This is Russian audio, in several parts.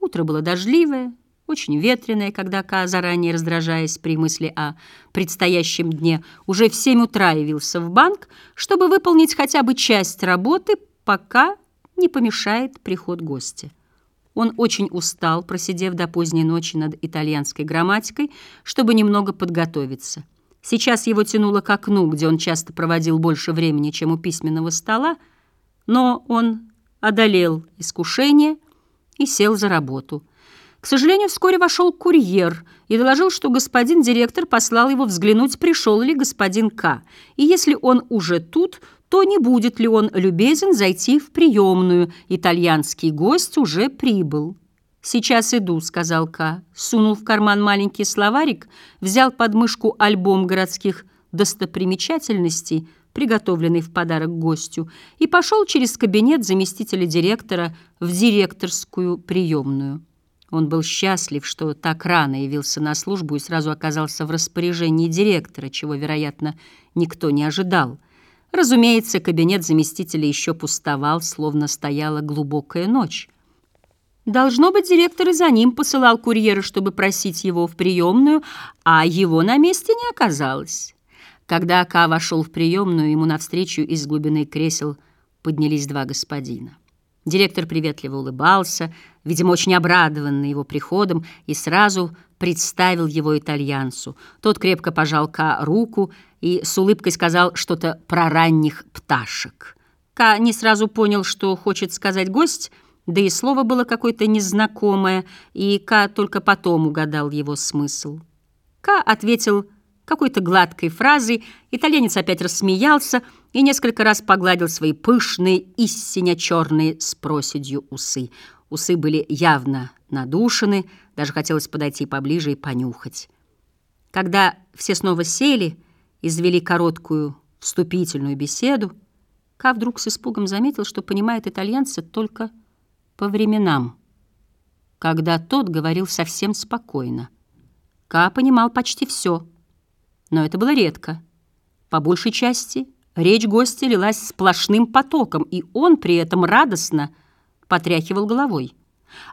Утро было дождливое, очень ветреное, когда Ка, заранее раздражаясь при мысли о предстоящем дне, уже в семь утра явился в банк, чтобы выполнить хотя бы часть работы, пока не помешает приход гостя. Он очень устал, просидев до поздней ночи над итальянской грамматикой, чтобы немного подготовиться. Сейчас его тянуло к окну, где он часто проводил больше времени, чем у письменного стола, но он одолел искушение и сел за работу. К сожалению, вскоре вошел курьер и доложил, что господин директор послал его взглянуть, пришел ли господин К. И если он уже тут, то не будет ли он любезен зайти в приемную. Итальянский гость уже прибыл. «Сейчас иду», — сказал К. Сунул в карман маленький словарик, взял под мышку альбом городских достопримечательностей, приготовленный в подарок гостю, и пошел через кабинет заместителя директора в директорскую приемную. Он был счастлив, что так рано явился на службу и сразу оказался в распоряжении директора, чего, вероятно, никто не ожидал. Разумеется, кабинет заместителя еще пустовал, словно стояла глубокая ночь. Должно быть, директор и за ним посылал курьера, чтобы просить его в приемную, а его на месте не оказалось. Когда Ака вошел в приемную, ему навстречу из глубины кресел поднялись два господина. Директор приветливо улыбался, видимо, очень обрадованный его приходом, и сразу представил его итальянцу. Тот крепко пожал Ка руку и с улыбкой сказал что-то про ранних пташек. Ка не сразу понял, что хочет сказать гость, да и слово было какое-то незнакомое, и Ка только потом угадал его смысл. Ка ответил какой-то гладкой фразой, итальянец опять рассмеялся и несколько раз погладил свои пышные, истинно черные с проседью усы. Усы были явно надушены, даже хотелось подойти поближе и понюхать. Когда все снова сели, извели короткую вступительную беседу, Ка вдруг с испугом заметил, что понимает итальянца только по временам, когда тот говорил совсем спокойно. Ка понимал почти все — но это было редко. По большей части речь гостя лилась сплошным потоком, и он при этом радостно потряхивал головой.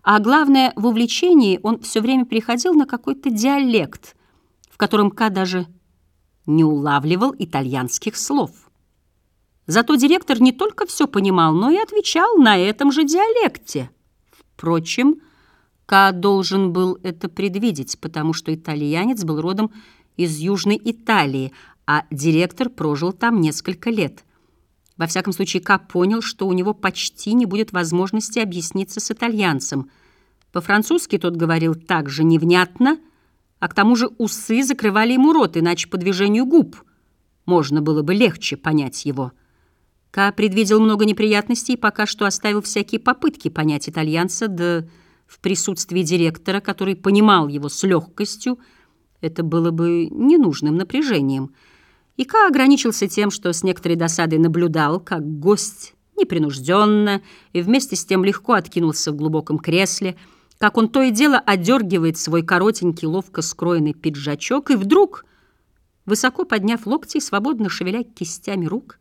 А главное, в увлечении он все время переходил на какой-то диалект, в котором Ка даже не улавливал итальянских слов. Зато директор не только все понимал, но и отвечал на этом же диалекте. Впрочем, Ка должен был это предвидеть, потому что итальянец был родом из Южной Италии, а директор прожил там несколько лет. Во всяком случае, Кап понял, что у него почти не будет возможности объясниться с итальянцем. По-французски тот говорил так же невнятно, а к тому же усы закрывали ему рот, иначе по движению губ можно было бы легче понять его. Ка предвидел много неприятностей и пока что оставил всякие попытки понять итальянца, да в присутствии директора, который понимал его с легкостью, это было бы ненужным напряжением. Ика ограничился тем, что с некоторой досадой наблюдал, как гость непринужденно и вместе с тем легко откинулся в глубоком кресле, как он то и дело одергивает свой коротенький, ловко скроенный пиджачок, и вдруг, высоко подняв локти и свободно шевеля кистями рук,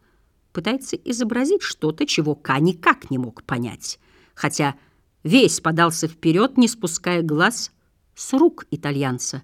пытается изобразить что-то, чего Ка никак не мог понять, хотя весь подался вперед, не спуская глаз с рук итальянца.